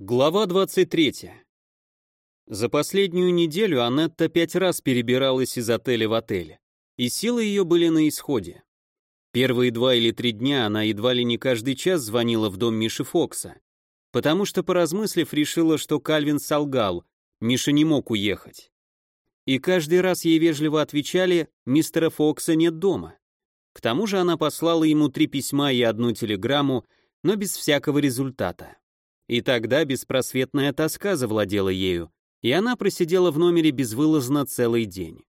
Глава 23. За последнюю неделю Анетта пять раз перебиралась из отеля в отель, и силы ее были на исходе. Первые два или три дня она едва ли не каждый час звонила в дом Миши Фокса, потому что, поразмыслив, решила, что Кальвин солгал, Миша не мог уехать. И каждый раз ей вежливо отвечали «Мистера Фокса нет дома». К тому же она послала ему три письма и одну телеграмму, но без всякого результата. И тогда беспросветная тоска завладела ею, и она просидела в номере безвылазно целый день.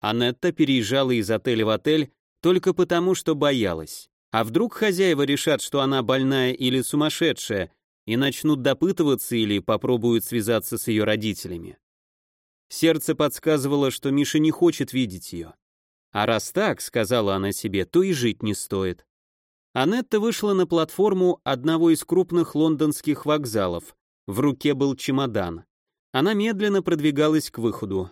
Анетта переезжала из отеля в отель только потому, что боялась. А вдруг хозяева решат, что она больная или сумасшедшая, и начнут допытываться или попробуют связаться с ее родителями. Сердце подсказывало, что Миша не хочет видеть ее. А раз так, сказала она себе, то и жить не стоит. Анетта вышла на платформу одного из крупных лондонских вокзалов. В руке был чемодан. Она медленно продвигалась к выходу.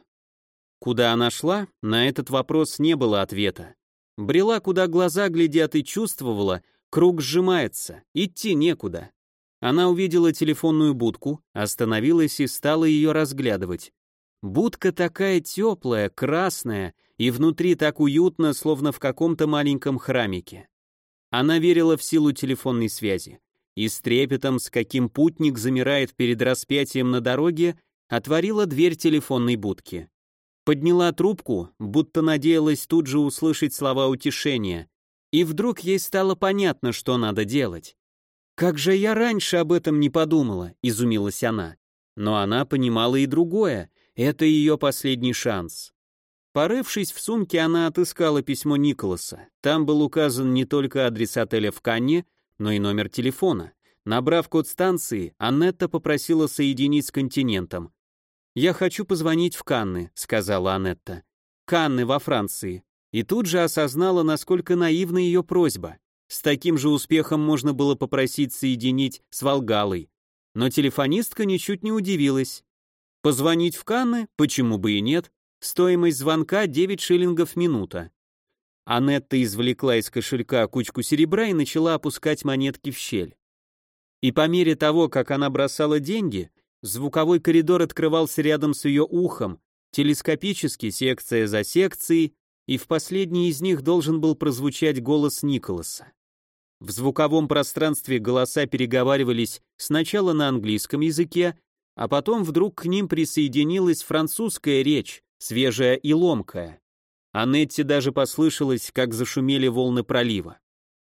Куда она шла, на этот вопрос не было ответа. Брела, куда глаза глядят, и чувствовала, круг сжимается, идти некуда. Она увидела телефонную будку, остановилась и стала ее разглядывать. Будка такая теплая, красная, и внутри так уютно, словно в каком-то маленьком храмике. Она верила в силу телефонной связи. И с трепетом, с каким путник замирает перед распятием на дороге, отворила дверь телефонной будки. Подняла трубку, будто надеялась тут же услышать слова утешения. И вдруг ей стало понятно, что надо делать. «Как же я раньше об этом не подумала», — изумилась она. Но она понимала и другое. Это ее последний шанс. Порывшись в сумке, она отыскала письмо Николаса. Там был указан не только адрес отеля в Канне, но и номер телефона. Набрав код станции, Аннетта попросила соединить с континентом. «Я хочу позвонить в Канны», — сказала Аннетта. «Канны во Франции». И тут же осознала, насколько наивна ее просьба. С таким же успехом можно было попросить соединить с Волгалой. Но телефонистка ничуть не удивилась. Позвонить в Канны? Почему бы и нет? Стоимость звонка 9 шиллингов минута. Анетта извлекла из кошелька кучку серебра и начала опускать монетки в щель. И по мере того, как она бросала деньги, звуковой коридор открывался рядом с ее ухом, телескопически, секция за секцией, и в последней из них должен был прозвучать голос Николаса. В звуковом пространстве голоса переговаривались сначала на английском языке, а потом вдруг к ним присоединилась французская речь, свежая и ломкая. Анетте даже послышалось, как зашумели волны пролива.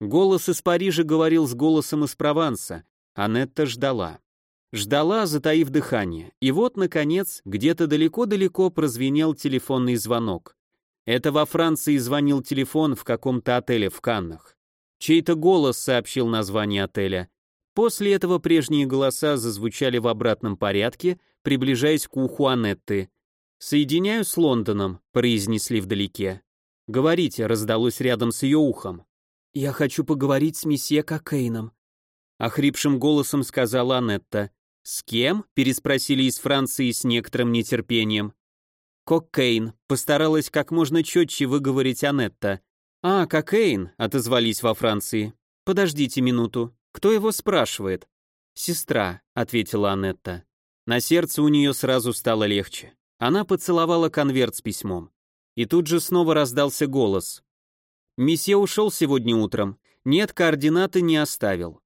Голос из Парижа говорил с голосом из Прованса. Анетта ждала. Ждала, затаив дыхание. И вот, наконец, где-то далеко-далеко прозвенел телефонный звонок. Это во Франции звонил телефон в каком-то отеле в Каннах. Чей-то голос сообщил название отеля. После этого прежние голоса зазвучали в обратном порядке, приближаясь к уху Анетты. «Соединяю с Лондоном», — произнесли вдалеке. «Говорите», — раздалось рядом с ее ухом. «Я хочу поговорить с месье Кокейном», — охрипшим голосом сказала Анетта. «С кем?» — переспросили из Франции с некоторым нетерпением. «Кокейн», — постаралась как можно четче выговорить Анетта. «А, Кокейн», — отозвались во Франции. «Подождите минуту. Кто его спрашивает?» «Сестра», — ответила Анетта. На сердце у нее сразу стало легче. Она поцеловала конверт с письмом. И тут же снова раздался голос. «Месье ушел сегодня утром. Нет, координаты не оставил».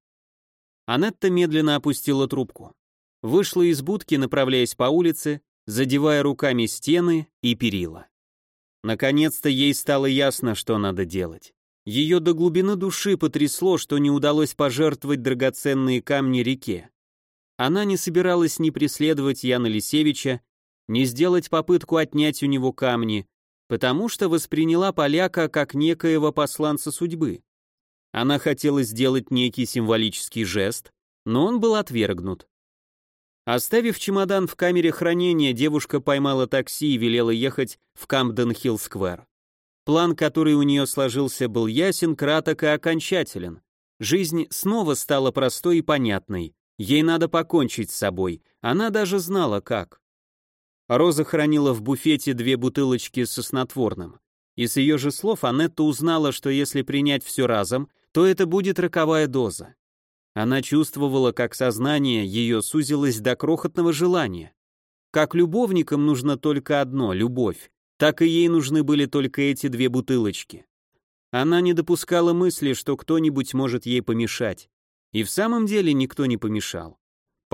Анетта медленно опустила трубку. Вышла из будки, направляясь по улице, задевая руками стены и перила. Наконец-то ей стало ясно, что надо делать. Ее до глубины души потрясло, что не удалось пожертвовать драгоценные камни реке. Она не собиралась ни преследовать Яна Лисевича, не сделать попытку отнять у него камни, потому что восприняла поляка как некоего посланца судьбы. Она хотела сделать некий символический жест, но он был отвергнут. Оставив чемодан в камере хранения, девушка поймала такси и велела ехать в Камден-Хилл-сквер. План, который у нее сложился, был ясен, краток и окончателен. Жизнь снова стала простой и понятной. Ей надо покончить с собой. Она даже знала, как. Роза хранила в буфете две бутылочки со снотворным. И с ее же слов Анетта узнала, что если принять все разом, то это будет роковая доза. Она чувствовала, как сознание ее сузилось до крохотного желания. Как любовникам нужно только одно — любовь, так и ей нужны были только эти две бутылочки. Она не допускала мысли, что кто-нибудь может ей помешать. И в самом деле никто не помешал.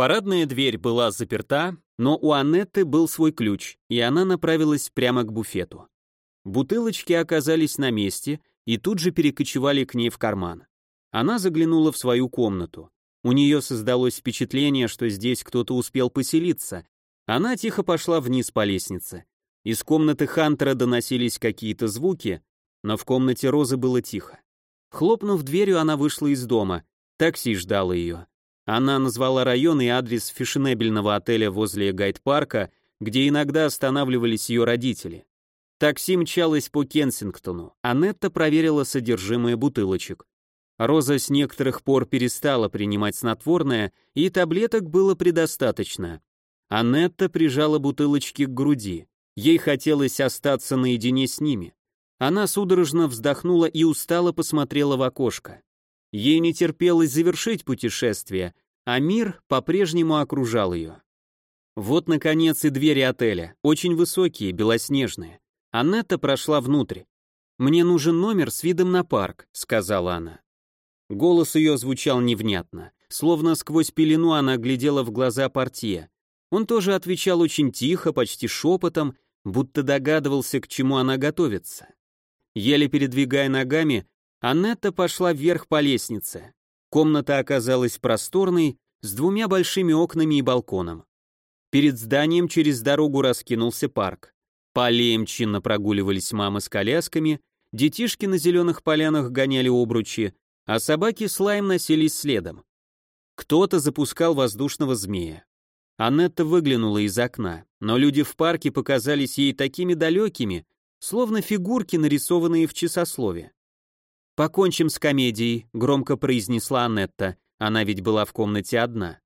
Парадная дверь была заперта, но у Аннетты был свой ключ, и она направилась прямо к буфету. Бутылочки оказались на месте и тут же перекочевали к ней в карман. Она заглянула в свою комнату. У нее создалось впечатление, что здесь кто-то успел поселиться. Она тихо пошла вниз по лестнице. Из комнаты Хантера доносились какие-то звуки, но в комнате Розы было тихо. Хлопнув дверью, она вышла из дома. Такси ждало ее. Она назвала район и адрес фешенебельного отеля возле Гайд-парка, где иногда останавливались ее родители. Такси мчалось по Кенсингтону. Анетта проверила содержимое бутылочек. Роза с некоторых пор перестала принимать снотворное, и таблеток было предостаточно. Анетта прижала бутылочки к груди. Ей хотелось остаться наедине с ними. Она судорожно вздохнула и устало посмотрела в окошко. Ей не терпелось завершить путешествие, а мир по-прежнему окружал ее. Вот, наконец, и двери отеля, очень высокие, белоснежные. Аннетта прошла внутрь. «Мне нужен номер с видом на парк», — сказала она. Голос ее звучал невнятно. Словно сквозь пелену она глядела в глаза портье. Он тоже отвечал очень тихо, почти шепотом, будто догадывался, к чему она готовится. Еле передвигая ногами, Аннетта пошла вверх по лестнице. Комната оказалась просторной, с двумя большими окнами и балконом. Перед зданием через дорогу раскинулся парк. По аллеям чинно прогуливались мамы с колясками, детишки на зеленых полянах гоняли обручи, а собаки с лаем носились следом. Кто-то запускал воздушного змея. Аннетта выглянула из окна, но люди в парке показались ей такими далекими, словно фигурки, нарисованные в часослове. «Покончим с комедией», — громко произнесла Аннетта, она ведь была в комнате одна.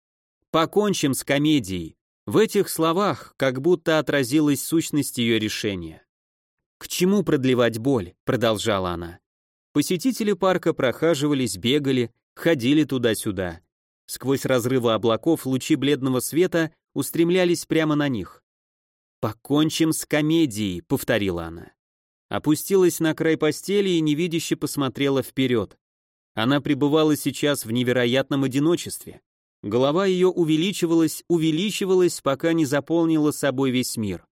«Покончим с комедией», в этих словах как будто отразилась сущность ее решения. «К чему продлевать боль?» — продолжала она. Посетители парка прохаживались, бегали, ходили туда-сюда. Сквозь разрывы облаков лучи бледного света устремлялись прямо на них. «Покончим с комедией», — повторила она. Опустилась на край постели и невидяще посмотрела вперед. Она пребывала сейчас в невероятном одиночестве. Голова ее увеличивалась, увеличивалась, пока не заполнила собой весь мир.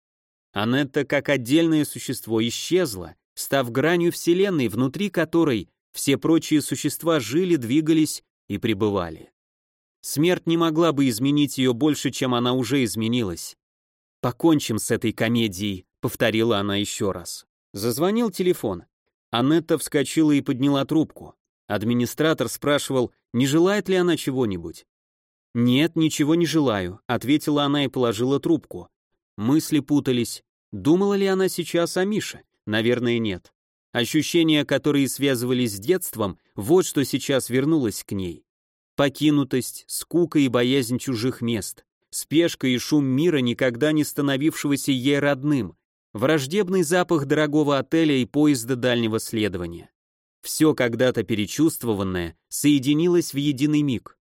Анетта, как отдельное существо, исчезла, став гранью Вселенной, внутри которой все прочие существа жили, двигались и пребывали. Смерть не могла бы изменить ее больше, чем она уже изменилась. «Покончим с этой комедией», — повторила она еще раз. Зазвонил телефон. Анетта вскочила и подняла трубку. Администратор спрашивал, не желает ли она чего-нибудь. «Нет, ничего не желаю», — ответила она и положила трубку. Мысли путались. Думала ли она сейчас о Мише? Наверное, нет. Ощущения, которые связывались с детством, вот что сейчас вернулось к ней. Покинутость, скука и боязнь чужих мест, спешка и шум мира, никогда не становившегося ей родным, враждебный запах дорогого отеля и поезда дальнего следования. Все когда-то перечувствованное соединилось в единый миг.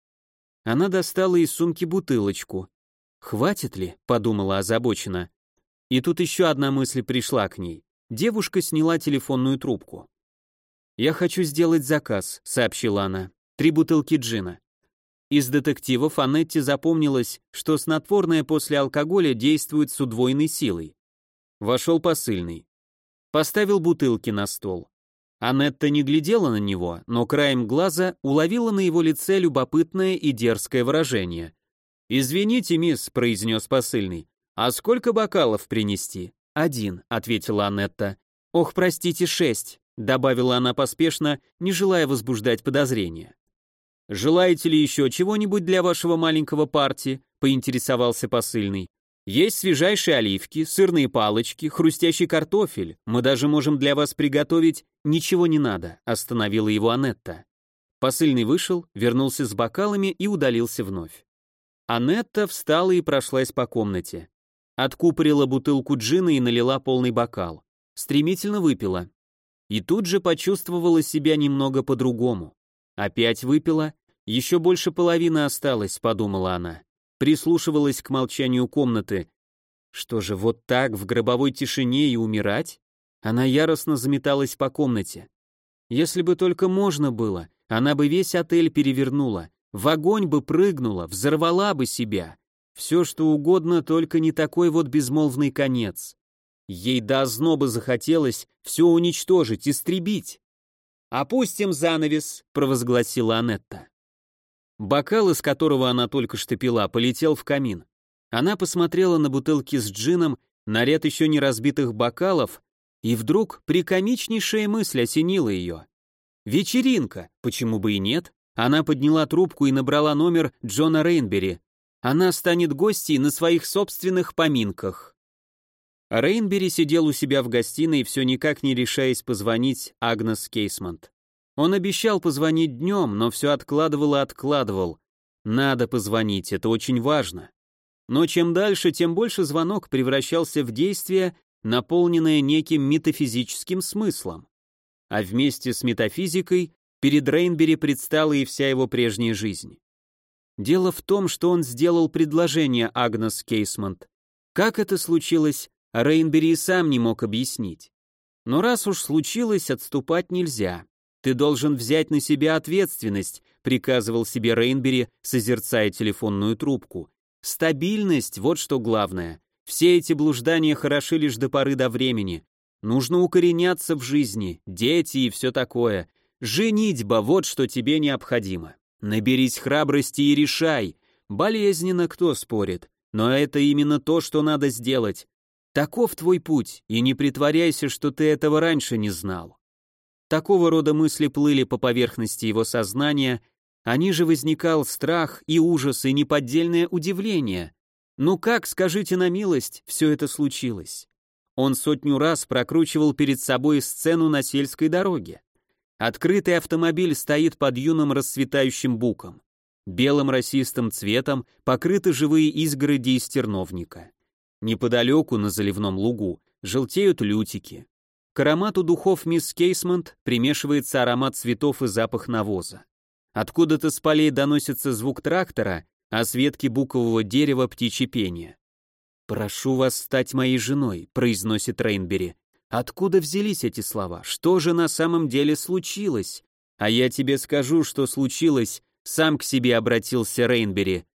Она достала из сумки бутылочку. «Хватит ли?» — подумала озабоченно. И тут еще одна мысль пришла к ней. Девушка сняла телефонную трубку. «Я хочу сделать заказ», — сообщила она. «Три бутылки джина». Из детективов Анетте запомнилось, что снотворное после алкоголя действует с удвоенной силой. Вошел посыльный. Поставил бутылки на стол. Анетта не глядела на него, но краем глаза уловила на его лице любопытное и дерзкое выражение. «Извините, мисс», — произнес посыльный, — «а сколько бокалов принести?» «Один», — ответила Анетта. «Ох, простите, шесть», — добавила она поспешно, не желая возбуждать подозрения. «Желаете ли еще чего-нибудь для вашего маленького парти?» — поинтересовался посыльный. Есть свежайшие оливки, сырные палочки, хрустящий картофель. Мы даже можем для вас приготовить. Ничего не надо, остановила его Анетта. Посыльный вышел, вернулся с бокалами и удалился вновь. Анетта встала и прошлась по комнате. Откупорила бутылку джина и налила полный бокал. Стремительно выпила. И тут же почувствовала себя немного по-другому. Опять выпила Еще больше половины осталось, подумала она. Прислушивалась к молчанию комнаты. Что же, вот так, в гробовой тишине и умирать? Она яростно заметалась по комнате. Если бы только можно было, она бы весь отель перевернула, в огонь бы прыгнула, взорвала бы себя. Все, что угодно, только не такой вот безмолвный конец. Ей до озноба захотелось все уничтожить, истребить. «Опустим занавес», — провозгласила Анетта. Бокал, из которого она только что пила, полетел в камин. Она посмотрела на бутылки с джином, на ряд еще не разбитых бокалов, и вдруг прикомичнейшая мысль осенила ее. «Вечеринка, почему бы и нет?» Она подняла трубку и набрала номер Джона Рейнбери. Она станет гостьей на своих собственных поминках. Рейнбери сидел у себя в гостиной, все никак не решаясь позвонить Агнес Кейсмонт. Он обещал позвонить днем, но все откладывал и откладывал. Надо позвонить, это очень важно. Но чем дальше, тем больше звонок превращался в действие, наполненное неким метафизическим смыслом. А вместе с метафизикой перед Рейнбери предстала и вся его прежняя жизнь. Дело в том, что он сделал предложение Агнес Кейсмонт. Как это случилось, Рейнбери и сам не мог объяснить. Но раз уж случилось, отступать нельзя. Ты должен взять на себя ответственность, приказывал себе Рейнбери, созерцая телефонную трубку. Стабильность, вот что главное. Все эти блуждания хороши лишь до поры до времени. Нужно укореняться в жизни, дети и все такое. Женитьба, вот что тебе необходимо. Наберись храбрости и решай. Болезненно кто спорит, но это именно то, что надо сделать. Таков твой путь, и не притворяйся, что ты этого раньше не знал. Такого рода мысли плыли по поверхности его сознания, а ниже возникал страх и ужас и неподдельное удивление. Ну как, скажите на милость, все это случилось? Он сотню раз прокручивал перед собой сцену на сельской дороге. Открытый автомобиль стоит под юным расцветающим буком. Белым расистым цветом покрыты живые изгороди из терновника. Неподалеку, на заливном лугу, желтеют лютики. К аромату духов мисс Кейсмонт примешивается аромат цветов и запах навоза. Откуда-то с полей доносится звук трактора, а с ветки букового дерева птичье пение. «Прошу вас стать моей женой», — произносит Рейнбери. Откуда взялись эти слова? Что же на самом деле случилось? А я тебе скажу, что случилось, сам к себе обратился Рейнбери.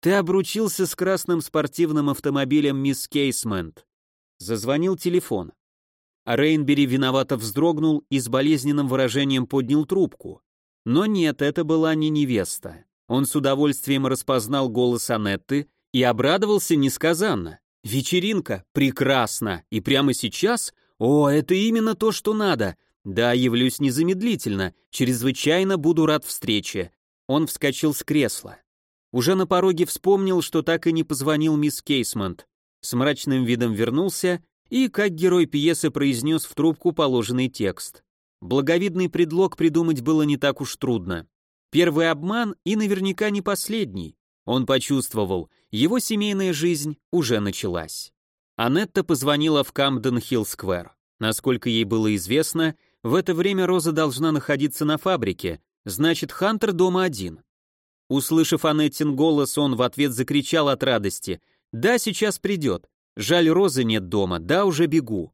Ты обручился с красным спортивным автомобилем мисс Кейсмент. Зазвонил телефон. А Рейнбери виновато вздрогнул и с болезненным выражением поднял трубку. Но нет, это была не невеста. Он с удовольствием распознал голос Анетты и обрадовался несказанно. «Вечеринка? Прекрасно! И прямо сейчас? О, это именно то, что надо! Да, явлюсь незамедлительно, чрезвычайно буду рад встрече». Он вскочил с кресла. Уже на пороге вспомнил, что так и не позвонил мисс Кейсмонт. С мрачным видом вернулся и, как герой пьесы, произнес в трубку положенный текст. Благовидный предлог придумать было не так уж трудно. Первый обман и наверняка не последний. Он почувствовал, его семейная жизнь уже началась. Анетта позвонила в Камден-Хилл-сквер. Насколько ей было известно, в это время Роза должна находиться на фабрике, значит, Хантер дома один. Услышав Анеттин голос, он в ответ закричал от радости. «Да, сейчас придет. Жаль, Розы нет дома, да, уже бегу».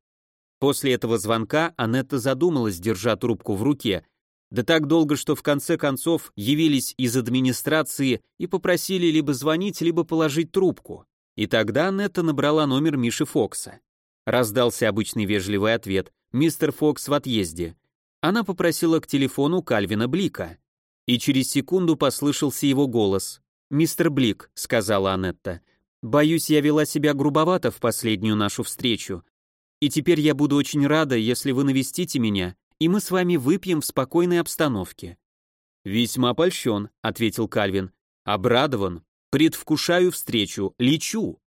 После этого звонка Анетта задумалась, держа трубку в руке, да так долго, что в конце концов явились из администрации и попросили либо звонить, либо положить трубку. И тогда Анетта набрала номер Миши Фокса. Раздался обычный вежливый ответ «Мистер Фокс в отъезде». Она попросила к телефону Кальвина Блика. И через секунду послышался его голос. «Мистер Блик», — сказала Анетта, — «боюсь, я вела себя грубовато в последнюю нашу встречу. И теперь я буду очень рада, если вы навестите меня, и мы с вами выпьем в спокойной обстановке». «Весьма польщен», — ответил Кальвин. «Обрадован. Предвкушаю встречу. Лечу».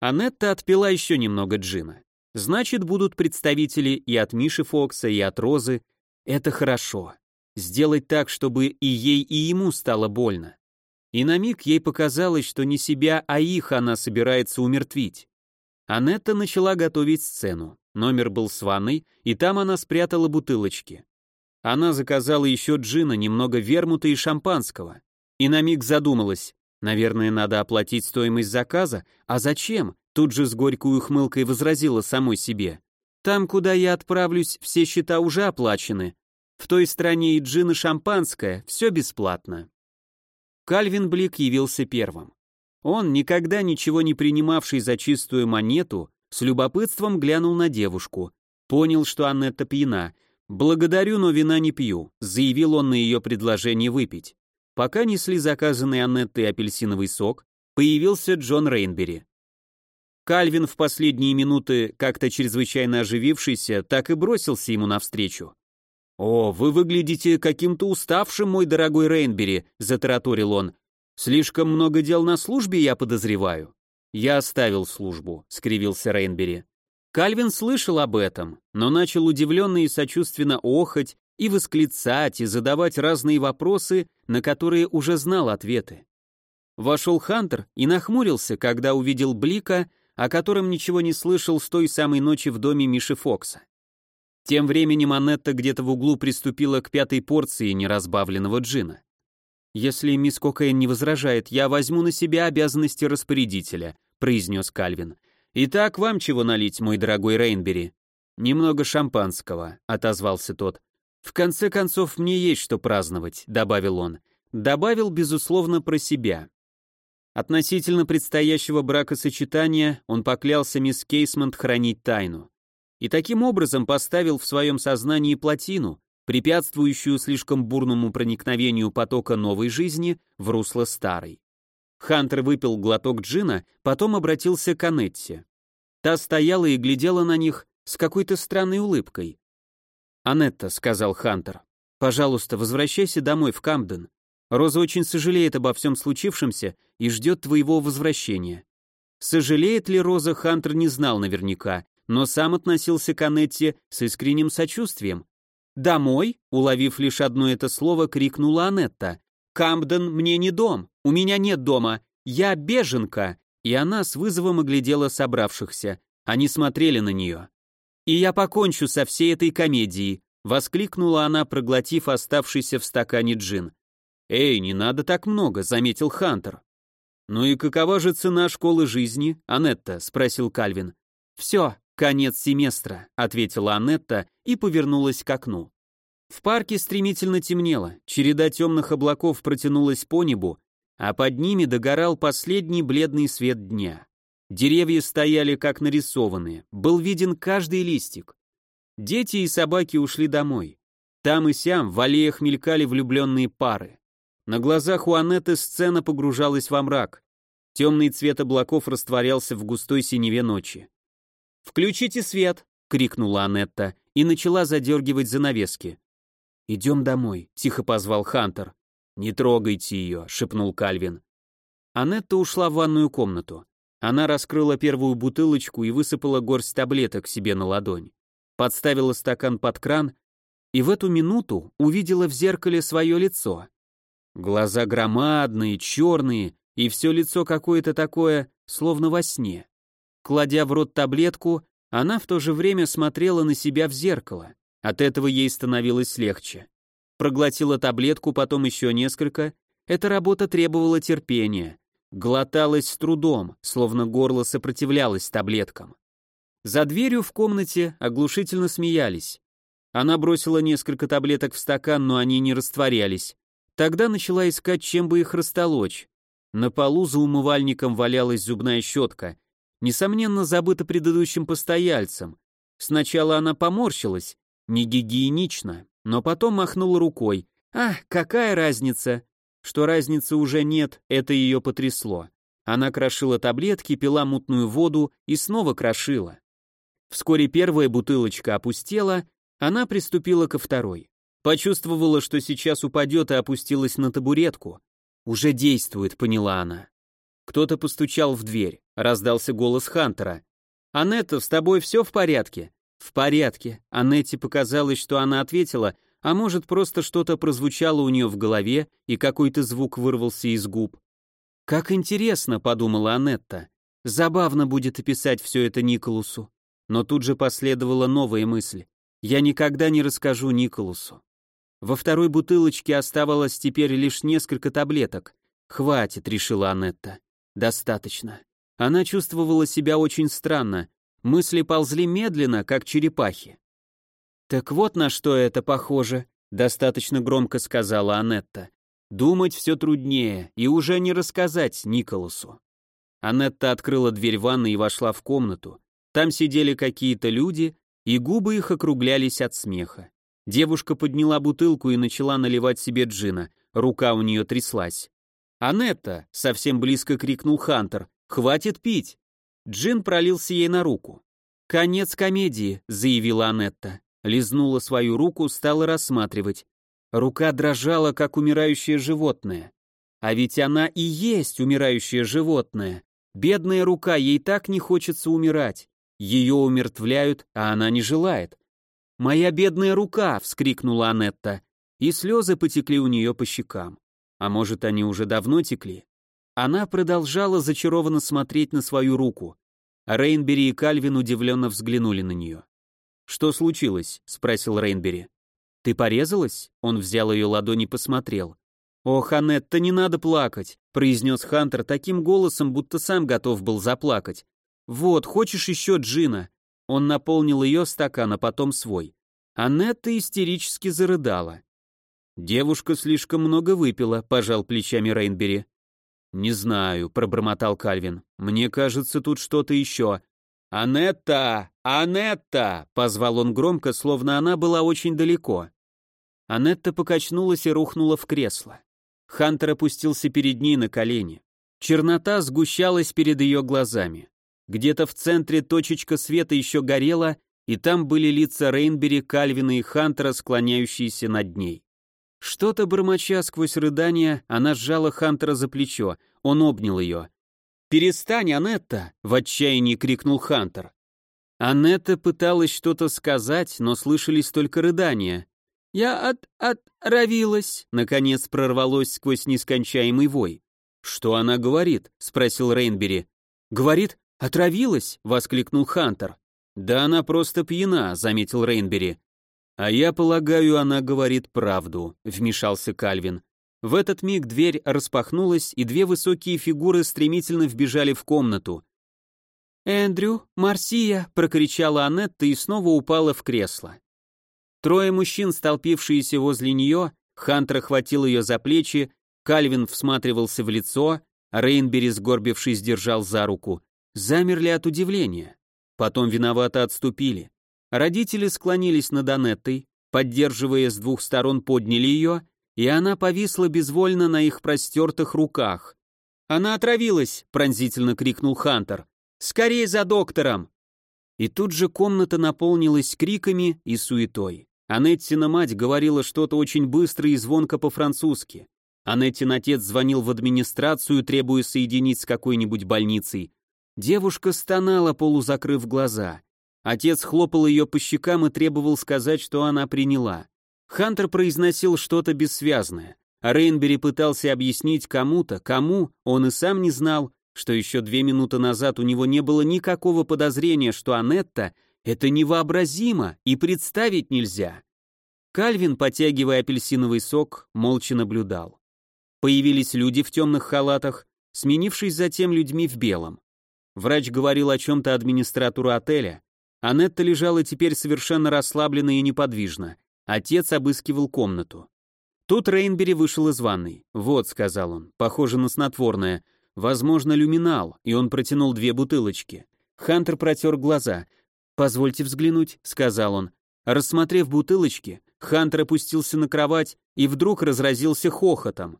Анетта отпила еще немного джина. Значит, будут представители и от Миши Фокса, и от Розы. Это хорошо сделать так, чтобы и ей, и ему стало больно. И на миг ей показалось, что не себя, а их она собирается умертвить. Анетта начала готовить сцену. Номер был с ванной, и там она спрятала бутылочки. Она заказала еще джина, немного вермута и шампанского. И на миг задумалась. Наверное, надо оплатить стоимость заказа. А зачем? Тут же с горькой ухмылкой возразила самой себе. Там, куда я отправлюсь, все счета уже оплачены. В той стране и джин, и шампанское, все бесплатно. Кальвин Блик явился первым. Он, никогда ничего не принимавший за чистую монету, с любопытством глянул на девушку. Понял, что Аннетта пьяна. «Благодарю, но вина не пью», — заявил он на ее предложение выпить. Пока несли заказанный Аннеттой апельсиновый сок, появился Джон Рейнбери. Кальвин в последние минуты, как-то чрезвычайно оживившийся, так и бросился ему навстречу. «О, вы выглядите каким-то уставшим, мой дорогой Рейнбери», — затараторил он. «Слишком много дел на службе, я подозреваю». «Я оставил службу», — скривился Рейнбери. Кальвин слышал об этом, но начал удивленно и сочувственно охать и восклицать, и задавать разные вопросы, на которые уже знал ответы. Вошел Хантер и нахмурился, когда увидел Блика, о котором ничего не слышал с той самой ночи в доме Миши Фокса. Тем временем Анетта где-то в углу приступила к пятой порции неразбавленного джина. «Если мисс Кокаин не возражает, я возьму на себя обязанности распорядителя», произнес Кальвин. «Итак, вам чего налить, мой дорогой Рейнбери?» «Немного шампанского», — отозвался тот. «В конце концов, мне есть что праздновать», — добавил он. Добавил, безусловно, про себя. Относительно предстоящего бракосочетания он поклялся мисс Кейсмонт хранить тайну. И таким образом поставил в своем сознании плотину, препятствующую слишком бурному проникновению потока новой жизни в русло старой. Хантер выпил глоток джина, потом обратился к Анетте. Та стояла и глядела на них с какой-то странной улыбкой. «Анетта», — сказал Хантер, — «пожалуйста, возвращайся домой в Камден. Роза очень сожалеет обо всем случившемся и ждет твоего возвращения». Сожалеет ли Роза, Хантер не знал наверняка, но сам относился к Анетте с искренним сочувствием. «Домой?» — уловив лишь одно это слово, крикнула Анетта. «Камден мне не дом, у меня нет дома, я беженка!» И она с вызовом оглядела собравшихся. Они смотрели на нее. «И я покончу со всей этой комедией», — воскликнула она, проглотив оставшийся в стакане джин. «Эй, не надо так много», — заметил Хантер. «Ну и какова же цена школы жизни, Анетта?» — спросил Кальвин. «Все, конец семестра», — ответила Анетта и повернулась к окну. В парке стремительно темнело, череда темных облаков протянулась по небу, а под ними догорал последний бледный свет дня. Деревья стояли как нарисованные, был виден каждый листик. Дети и собаки ушли домой. Там и сям в аллеях мелькали влюбленные пары. На глазах у Анетты сцена погружалась во мрак. Темный цвет облаков растворялся в густой синеве ночи. «Включите свет!» — крикнула Анетта и начала задергивать занавески. «Идем домой», — тихо позвал Хантер. «Не трогайте ее», — шепнул Кальвин. Анетта ушла в ванную комнату. Она раскрыла первую бутылочку и высыпала горсть таблеток себе на ладонь. Подставила стакан под кран и в эту минуту увидела в зеркале свое лицо. Глаза громадные, черные, и все лицо какое-то такое, словно во сне. Кладя в рот таблетку, она в то же время смотрела на себя в зеркало. От этого ей становилось легче. Проглотила таблетку, потом еще несколько. Эта работа требовала терпения. Глоталась с трудом, словно горло сопротивлялось таблеткам. За дверью в комнате оглушительно смеялись. Она бросила несколько таблеток в стакан, но они не растворялись. Тогда начала искать, чем бы их растолочь. На полу за умывальником валялась зубная щетка. Несомненно, забыта предыдущим постояльцем. Сначала она поморщилась, не гигиенично, но потом махнула рукой. А, какая разница? Что разницы уже нет, это ее потрясло. Она крошила таблетки, пила мутную воду и снова крошила. Вскоре первая бутылочка опустела, она приступила ко второй. Почувствовала, что сейчас упадет и опустилась на табуретку. «Уже действует», — поняла она. Кто-то постучал в дверь, раздался голос Хантера. «Анетта, с тобой все в порядке?» «В порядке». Анетте показалось, что она ответила, а может, просто что-то прозвучало у нее в голове, и какой-то звук вырвался из губ. «Как интересно», — подумала Анетта. «Забавно будет описать все это Николусу». Но тут же последовала новая мысль. «Я никогда не расскажу Николусу». Во второй бутылочке оставалось теперь лишь несколько таблеток. «Хватит», — решила Анетта. «Достаточно». Она чувствовала себя очень странно. Мысли ползли медленно, как черепахи. «Так вот на что это похоже», — достаточно громко сказала Анетта. «Думать все труднее, и уже не рассказать Николасу». Анетта открыла дверь ванны и вошла в комнату. Там сидели какие-то люди, и губы их округлялись от смеха. Девушка подняла бутылку и начала наливать себе джина. Рука у нее тряслась. «Анетта!» — совсем близко крикнул Хантер. «Хватит пить!» Джин пролился ей на руку. «Конец комедии», — заявила Анетта. Лизнула свою руку, стала рассматривать. Рука дрожала, как умирающее животное. А ведь она и есть умирающее животное. Бедная рука, ей так не хочется умирать. Ее умертвляют, а она не желает. «Моя бедная рука!» — вскрикнула Анетта, и слезы потекли у нее по щекам. А может, они уже давно текли? Она продолжала зачарованно смотреть на свою руку. Рейнбери и Кальвин удивленно взглянули на нее. «Что случилось?» — спросил Рейнбери. «Ты порезалась?» — он взял ее ладони и посмотрел. «Ох, Анетта, не надо плакать», — произнес Хантер таким голосом, будто сам готов был заплакать. «Вот, хочешь еще джина?» Он наполнил ее стакан, а потом свой. Анетта истерически зарыдала. «Девушка слишком много выпила», — пожал плечами Рейнбери. «Не знаю», — пробормотал Кальвин. «Мне кажется, тут что-то еще». «Анетта! Анетта!» — позвал он громко, словно она была очень далеко. Анетта покачнулась и рухнула в кресло. Хантер опустился перед ней на колени. Чернота сгущалась перед ее глазами. Где-то в центре точечка света еще горела, и там были лица Рейнбери, Кальвина и Хантера, склоняющиеся над ней. Что-то бормоча сквозь рыдания, она сжала Хантера за плечо, он обнял ее. «Перестань, Анетта!» — в отчаянии крикнул Хантер. Анетта пыталась что-то сказать, но слышались только рыдания. «Я от... отравилась!» — наконец прорвалось сквозь нескончаемый вой. «Что она говорит?» — спросил Рейнбери. «Говорит, «Отравилась?» — воскликнул Хантер. «Да она просто пьяна», — заметил Рейнбери. «А я полагаю, она говорит правду», — вмешался Кальвин. В этот миг дверь распахнулась, и две высокие фигуры стремительно вбежали в комнату. «Эндрю, Марсия!» — прокричала Анетта и снова упала в кресло. Трое мужчин, столпившиеся возле нее, Хантер хватил ее за плечи, Кальвин всматривался в лицо, Рейнбери, сгорбившись, держал за руку замерли от удивления. Потом виновато отступили. Родители склонились над Анеттой, поддерживая с двух сторон подняли ее, и она повисла безвольно на их простертых руках. «Она отравилась!» — пронзительно крикнул Хантер. «Скорее за доктором!» И тут же комната наполнилась криками и суетой. Анеттина мать говорила что-то очень быстро и звонко по-французски. Анеттин отец звонил в администрацию, требуя соединить с какой-нибудь больницей, Девушка стонала, полузакрыв глаза. Отец хлопал ее по щекам и требовал сказать, что она приняла. Хантер произносил что-то бессвязное, а Рейнбери пытался объяснить кому-то, кому, он и сам не знал, что еще две минуты назад у него не было никакого подозрения, что Анетта — это невообразимо и представить нельзя. Кальвин, потягивая апельсиновый сок, молча наблюдал. Появились люди в темных халатах, сменившись затем людьми в белом. Врач говорил о чем-то администратору отеля. Анетта лежала теперь совершенно расслабленно и неподвижно. Отец обыскивал комнату. Тут Рейнбери вышел из ванной. «Вот», — сказал он, — «похоже на снотворное. Возможно, люминал», и он протянул две бутылочки. Хантер протер глаза. «Позвольте взглянуть», — сказал он. Рассмотрев бутылочки, Хантер опустился на кровать и вдруг разразился хохотом.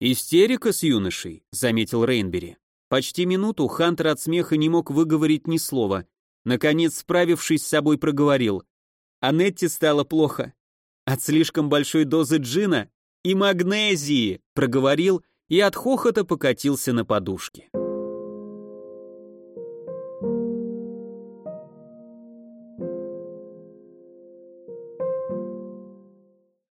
«Истерика с юношей», — заметил Рейнбери. Почти минуту Хантер от смеха не мог выговорить ни слова. Наконец, справившись с собой, проговорил. Анетте стало плохо. От слишком большой дозы джина и магнезии, проговорил и от хохота покатился на подушке.